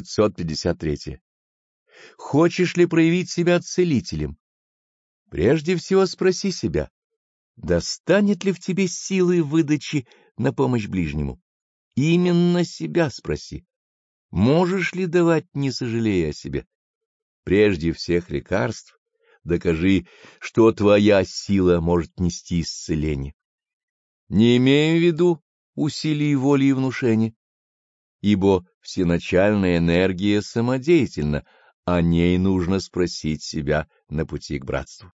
553. Хочешь ли проявить себя целителем? Прежде всего спроси себя, достанет ли в тебе силы выдачи на помощь ближнему? Именно себя спроси. Можешь ли давать, не сожалея о себе? Прежде всех лекарств докажи, что твоя сила может нести исцеление. Не имею в виду усилий воли и внушения, ибо всеначальная энергия самодеятельна, о ней нужно спросить себя на пути к братству.